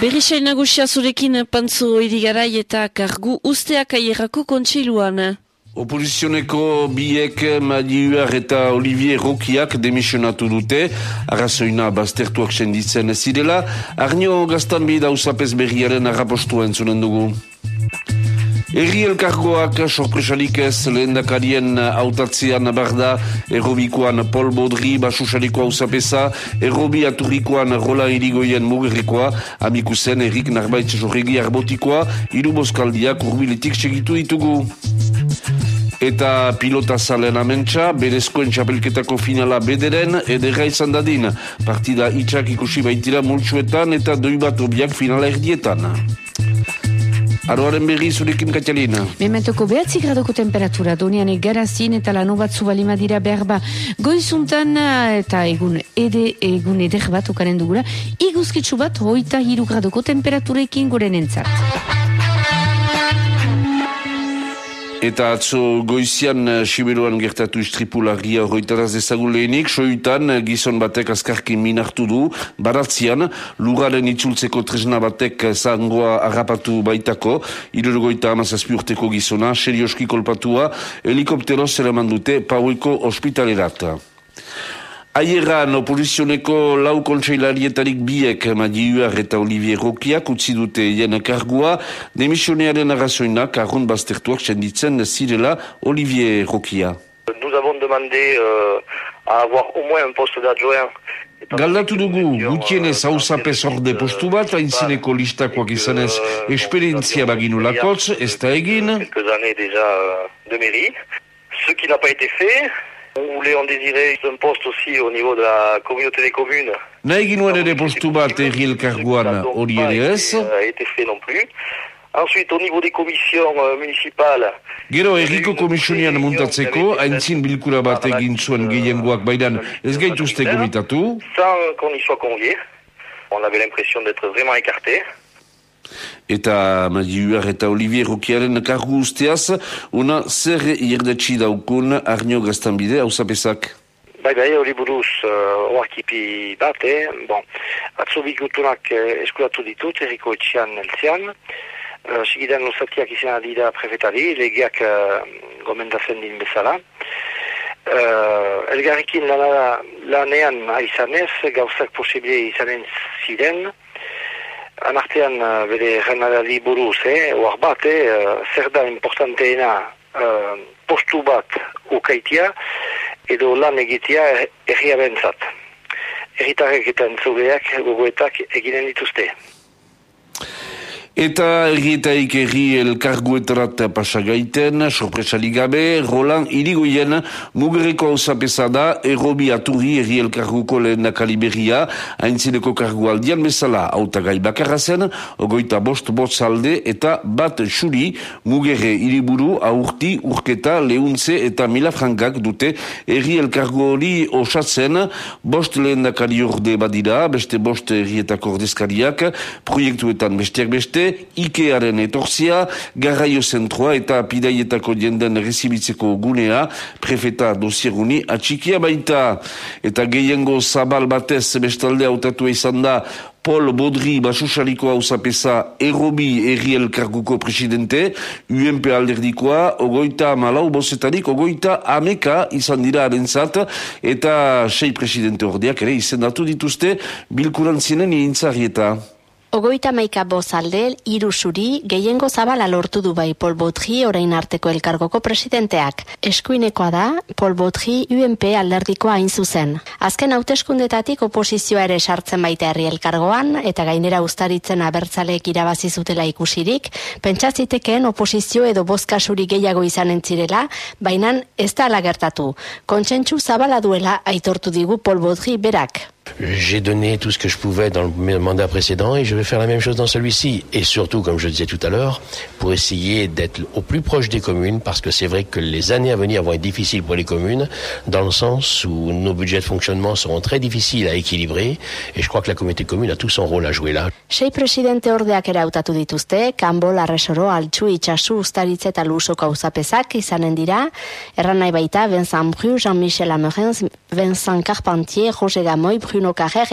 Berrisain nagusia zurekin pantzo irigarai eta kargu usteak aierrako kontseiluan. Opozizioneko biek Madiuar eta Olivier Rokiak demisionatu dute, arrazoina baztertuak senditzen zirela, arnio gaztan bida usapez berriaren arrapostua entzunen dugu. Erri elkargoak sorpresalik ez lehendakarien autatzean barda errobikoan Pol Bodri basusarikoa usapesa, errobi aturrikoan rola irigoien mugerrikoa, amikusen errik narbaitz jorregi arbotikoa, iruboskaldiak urbiletik segitu ditugu. Eta pilota zalen amentsa, berezkoen txapelketako finala bederen, edera izan dadin. Partida itxak ikusi baitira multsuetan eta doi bat obiak finala erdietan. Aroaren berri zurekin katialina. Mementoko behatzi gradoko temperatura donian egarazin eta lano bat zubalima dira berba goizuntan eta egun ede egun eder bat okaren dugula iguzkitsu bat hoita hiru gradoko temperaturekin goren entzat. Eta atzo goizian uh, Siberuan gertatu istripularria horretaraz ezagun lehenik, soitan uh, gizon batek azkarki minartu du, baratzian, lugaren itzultzeko tresna batek zangoa agapatu baitako, irurgoita amazazpi urteko gizona, serioski kolpatua, helikoptero zeraman dute paueko ospitalerata. Aieran opozizioneko lau kontseilarietarik biek Madiuar eta Olivier Rokiak utzi dute jen kargua, demisionearen arrazoinak arrond baztertuak senditzen zirela Olivier Rokia. Nous avons demandé euh, à avoir au moins un poste d'adjoint Galdatu dugu, gutienez hausapez orde postu bat, haintzineko listakoak izanez esperientzia baginu lakotz, ez da egin. Quelques années déjà euh, de mairie. Ce qui n'a pas été fait, On voulait, on désirait un poste aussi au niveau de la communauté des communes. Nahi ginuen ere postu bat erri elkarguan hori ere ez. a été fait non plus. Ensuite, au niveau des commissions euh, municipales... Gero, erriko komisionian muntatzeko, haintzin bilkura bat egin zuen gehiengoak baidan ez gaituzte gomitatu. Sans qu'on y soit convié. On avait l'impression d'être vraiment écarté. Eta Madiuar eta Olivier Rokiaren kargu usteaz, una zer irdetsi daukun arnio gaztanbide hau zapezak. Bai, bai, hori buruz, uh, oakipi bat, eh? Bon, atzo bigutunak uh, eskuratu ditut, erriko etxian eltzean. Uh, Sigidan usatiak izan dira prefetari, legeak uh, gomendazen din bezala. Uh, elgarrikin lana, lanean aizanez, gauzak posibile izanen ziren, anartean uh, bere renadari buruz, eh, oar bat, eh, zer da importanteena uh, postu bat ukaitia, edo lan egitea erria bentzat. Erritarek eta entzugeak gogoetak eginen dituzte. Eta erri elkarguetarat pasagaiten, sorpresali gabe, Roland Irigoyen mugereko hau zapesa da, errobi aturri erri elkarguko lehen kaliberria, haintzineko kargu aldian bezala, autagai bakarra zen, ogoita bost botzalde eta bat xuri mugerre iriburu aurti urketa lehuntze eta mila frankak dute erri elkargu hori osatzen, bost lehen kali orde badira, beste bost errietako ordezkariak, proiektuetan besteak beste, Ikearen etorzia, garraio zentroa eta pidaietako jenden rezibitzeko gunea, prefeta dosieruni atxikia baita. Eta gehiengo zabal batez bestalde hautatu izan da Paul Bodri basusariko hau zapesa errobi erriel karguko presidente, UMP alderdikoa, ogoita malau bozetarik, ogoita ameka izan dira abentzat, eta sei presidente ordeak ere izendatu dituzte bilkuran zinen iintzarieta. Ogoita maika bozalde, iru suri, gehiengo zabala lortu du bai Pol Botri orain arteko elkargoko presidenteak. Eskuinekoa da, Pol Botri UNP alderdikoa hain zuzen. Azken hauteskundetatik oposizioa ere sartzen baita herri elkargoan, eta gainera ustaritzen abertzaleek irabazi zutela ikusirik, pentsazitekeen oposizio edo bozkasuri gehiago izan entzirela, bainan ez da alagertatu. Kontsentsu zabala duela aitortu digu Pol Botri berak. J'ai donné tout ce que je pouvais dans le mandat précédent et je vais faire la même chose dans celui-ci. Et surtout, comme je disais tout à l'heure, pour essayer d'être au plus proche des communes, parce que c'est vrai que les années à venir vont être difficiles pour les communes, dans le sens où nos budgets de fonctionnement seront très difficiles à équilibrer. Et je crois que la communauté commune a tout son rôle à jouer là. Sei presidente ordeak ere hautatu dituzte, Kanbol, Arresoro, Altsu, Itxasu, Ustaritze eta Lusoko auzapezak izanen dira, erran nahi baita Vincent Bru, Jean-Michel Amerens, Vincent Carpentier, Roger Gamoy, Bruno Carrer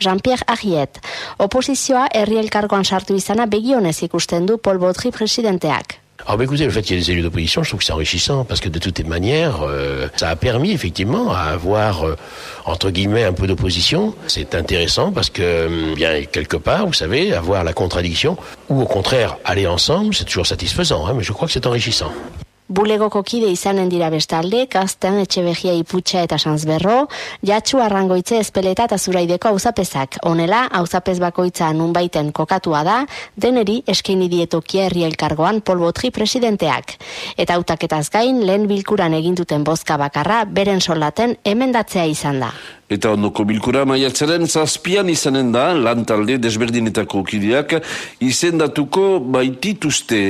Jean-Pierre Arriet. Oposizioa herri elkargoan sartu izana begionez ikusten du Paul Baudry presidenteak. Alors, bah, écoutez, le fait qu'il y ait des élus d'opposition, je trouve que c'est enrichissant parce que de toutes les manières, euh, ça a permis effectivement à avoir euh, entre guillemets un peu d'opposition. C'est intéressant parce que bien quelque part, vous savez, avoir la contradiction ou au contraire aller ensemble, c'est toujours satisfaisant. Hein, mais je crois que c'est enrichissant. Bulegoko kide izanen dira bestalde, Kasten, Etxebegia Iputxa eta Sansberro, Jatsu Arrangoitze Espeleta eta Zuraideko auzapezak. Honela, auzapez bakoitza nunbaiten kokatua da, deneri eskaini dietokia herri elkargoan polbotri presidenteak. Eta autaketaz gain, lehen bilkuran eginduten bozka bakarra, beren solaten emendatzea izan da. Eta ondoko bilkura maiatzaren zazpian izanen da, lantalde desberdinetako kideak izendatuko baitituzte.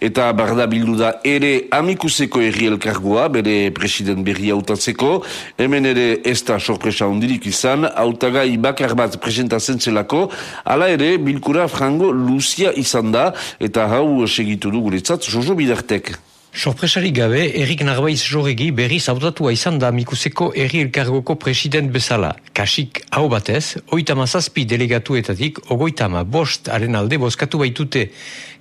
Eta barda bildu da ere amikuseko erri elkargoa, bere president berri hautatzeko, hemen ere ez da sorpresa ondirik izan, hautagai bakar bat presentazen zelako, ala ere bilkura frango Lucia izan da, eta hau segitu du guretzat, Jojo Bidartek. Sorpresari gabe, Erik Narbaiz Joregi berriz hautatua izan da amikuseko erri elkargoko president bezala. Kasik hau batez, oitama zazpi delegatuetatik, ogoitama bost aren alde bozkatu baitute.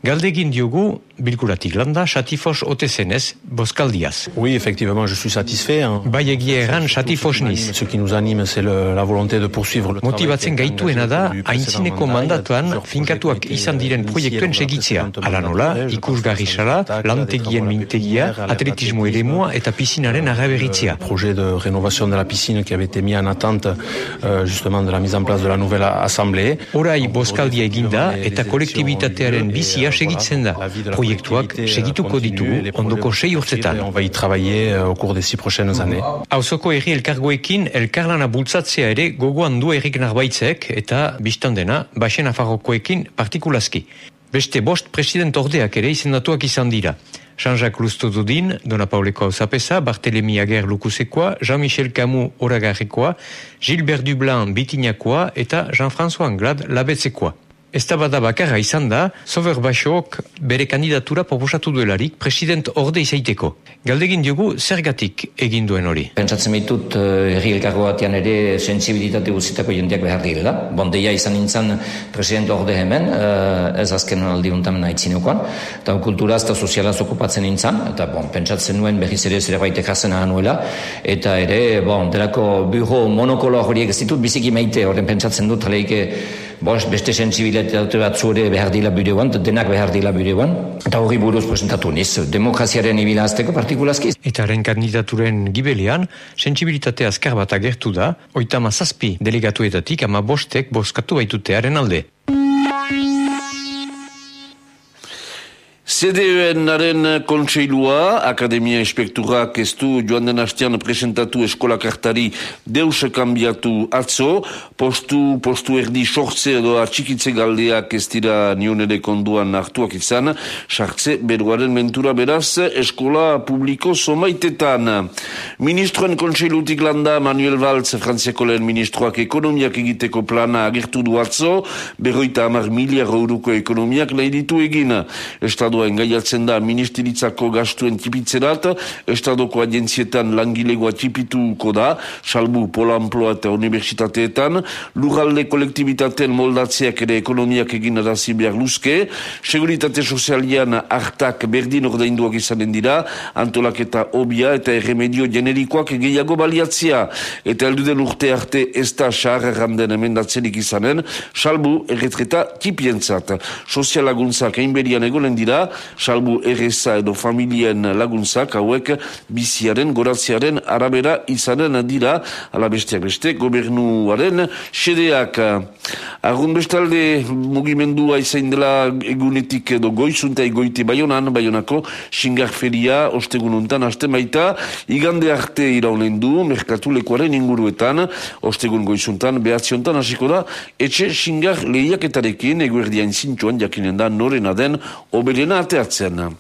Galdegin diogu, bilkuratik landa, Chatifos otezenez, boskaldiaz. Oui, effectivement, je suis satisfait. Hein. Bai egie erran Chatifos niz. Ce qui nous anime, c'est le, la volonté de poursuivre le Motibatzen gaituena da, haintzineko mandatuan, finkatuak izan diren proiektuen segitzea. Ala nola, ikusgarri sala, lantegien mintegia, atletismo eremua eta piscinaren araberitzea. projet de rénovation de la piscine qui avait été mis en attente justement de la mise en place de la nouvelle assemblée. Orai boskaldia eginda eta kolektibitatearen bizia segitzen da. Proiektuak segituko ditugu ondoko sei urtetan. On va y travailler au cours des six prochaines années. Hauzoko erri elkargoekin elkarlana bultzatzea ere gogoan du errik narbaitzek eta biztan dena Baxen Afarrokoekin partikulazki. Beste bost president ordeak ere izendatuak izan dira. Jean-Jacques Lousteau-Doudine, Dona Pauleco Sapessa, Barthélemy Aguerre Loucousséquois, Jean-Michel Camus Oragarricois, Gilbert Dublin, Bitignacois et à Jean-François Anglade Labetséquois. Ez da bakarra izan da, Sover Basok bere kandidatura proposatu duelarik president orde izaiteko. Galdegin diogu zergatik egin duen hori. Pentsatzen ditut uh, erri elkargo batean ere sensibilitate guztitako jendeak behar direla. Bon, deia izan nintzen president orde hemen, uh, ez azken aldi untan nahi zineukoan, eta kulturaz eta sozialaz okupatzen nintzen, eta bon, pentsatzen nuen berriz ere zerbait ekazen nuela, eta ere, bon, delako bureau monokolo horiek ez ditut biziki meite, horren pentsatzen dut, aleike, Bos, beste sensibilitate bat zure behar dila bideoan, denak behar dila bideoan. Eta hori buruz presentatu niz, demokraziaren ibila azteko partikulazki. Eta haren kandidaturen gibelean, sensibilitate azkar bat agertu da, oita mazazpi delegatuetatik ama bostek boskatu baitutearen alde. CDENaren kontseilua, Akademia Inspekturak ez du joan den hastean presentatu eskola kartari deus kanbiatu atzo, postu, postu erdi sortze edo atxikitze galdeak ez dira nionere konduan hartuak izan, sartze beruaren mentura beraz eskola publiko somaitetan. Ministroen kontseilutik landa Manuel Valtz, Frantziako lehen ministroak ekonomiak egiteko plana agertu du atzo, berroita amar miliar euruko ekonomiak nahi ditu egin. Estadua engaiatzen da ministeritzako gastuen tipitzerat, estadoko agentzietan langilegoa tipituko da, salbu polamploa eta universitateetan, lurralde kolektibitateen moldatzeak ere ekonomiak egin arazi behar luzke, seguritate sozialian hartak berdin ordainduak izanen dira, antolak eta obia eta erremedio generikoak gehiago baliatzea, eta elduden urte arte ez da xar erranden emendatzenik izanen, salbu erretreta tipientzat. Sozialaguntzak einberian egonen dira, salbu erreza edo familien laguntzak hauek biziaren, goratziaren arabera izanen dira, ala besteak beste, gobernuaren sedeak. Argun bestalde mugimendua izain dela egunetik edo goizunta egoite baionan, baionako xingar feria, ostegun untan, haste maita, igande arte iraunen du, merkatu lekuaren inguruetan, ostegun goizuntan, behatziontan hasiko da, etxe xingar lehiaketarekin, eguerdiain zintxuan, jakinen da, norena den, oberena parteatzen.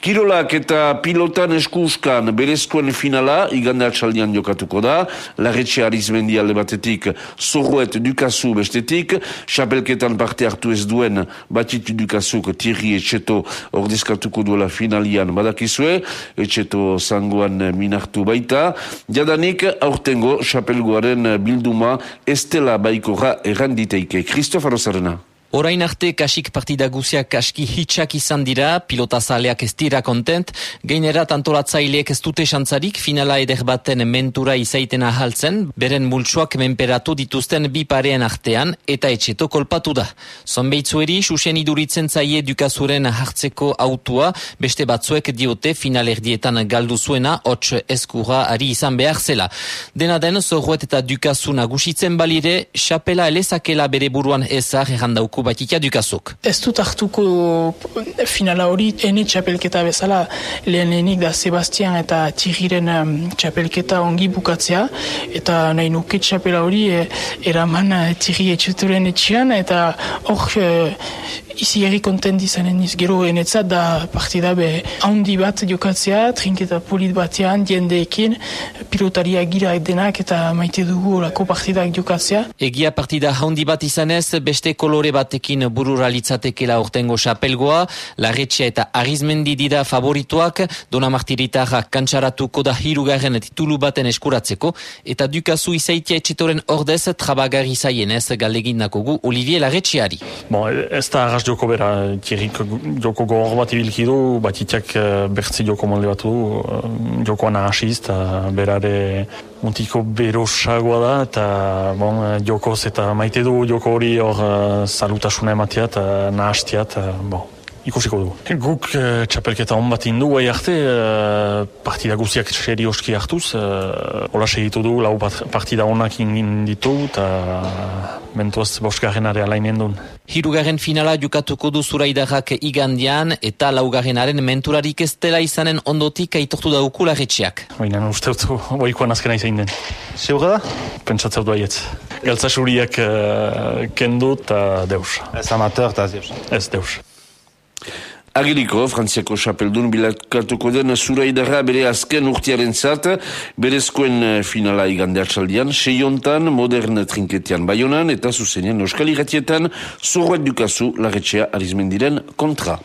Kirolak eta pilotan eskuskan berezkoen finala igande atxaldian jokatuko da, larretxe arizmendi alde batetik zorroet dukazu bestetik, xapelketan parte hartu ez duen batitu dukazuk tirri etxeto ordezkatuko duela finalian badakizue, etxeto zangoan minartu baita, jadanik aurtengo xapelgoaren bilduma estela baikora erranditeike. Kristof Arrozarena. Orain arte kasik partida guziak kaski hitxak izan dira, pilota zaleak ez dira kontent, gainera tantolatzaileek ez dute xantzarik finala eder baten mentura izaiten ahaltzen, beren multsuak menperatu dituzten bi pareen artean eta etxeto kolpatu da. Zonbeitzueri, susen iduritzen zaie dukazuren hartzeko autua, beste batzuek diote finalerdietan galdu zuena, hots eskura ari izan behar zela. Dena den, zorruet eta dukazu nagusitzen balire, xapela elezakela bere buruan ezar errandauko batikia dukazuk. Ez dut hartuko finala hori ene txapelketa bezala lehenenik da Sebastian eta Tiriren um, txapelketa ongi bukatzea eta nahi nuke txapela hori e, eraman uh, Tiri etxuturen etxian eta hor uh, izi erri kontent izanen iz gero enetzat da partida be handi bat jokatzea, trinketa polit batean, diendeekin, pilotaria gira denak eta maite dugu lako partidak jokatzea. Egia partida handi bat izanez, beste kolore batekin burura litzatekela urtengo xapelgoa, larretxea eta arizmendi dida favorituak, dona martiritarra kantxaratuko da hirugarren titulu baten eskuratzeko, eta dukazu izaitia etxetoren ordez trabagarri zaienez galegin nakogu Olivier Larretxeari. Bon, ez da joko bera, tierrik joko gogor bat ibilki du, batitiak uh, bertzi joko molde batu du, uh, jokoan ahasiz, eta berare muntiko berosagoa da, eta bon, jokoz eta maite du joko hori hor salutasuna ematea eta nahastia, eta bon, ikusiko dugu. Guk uh, txapelketa hon bat indu, gai arte, uh, partida guziak seri oski hartuz, uh, hola segitu du, lau partida honak ingin ditu, eta mentuaz boskaren area lainen duen. Hirugarren finala jukatuko du zuraidarrak igandian eta laugarrenaren menturarik ez dela izanen ondotik aitortu dauku larretxeak. Baina uste dut, boikoan azkena izain den. Zeugada? Pentsatzeu du aietz. Galtza suriak uh, kendu eta deus. Ez amateur eta deus. Ez deus. Agiriko, frantziako xapeldun bilakatuko den zuraidarra bere azken urtiaren zat, berezkoen finala igande atxaldian, seiontan, modern trinketian bayonan eta zuzenien euskal irratietan, zorroet dukazu larretxea arizmendiren kontra.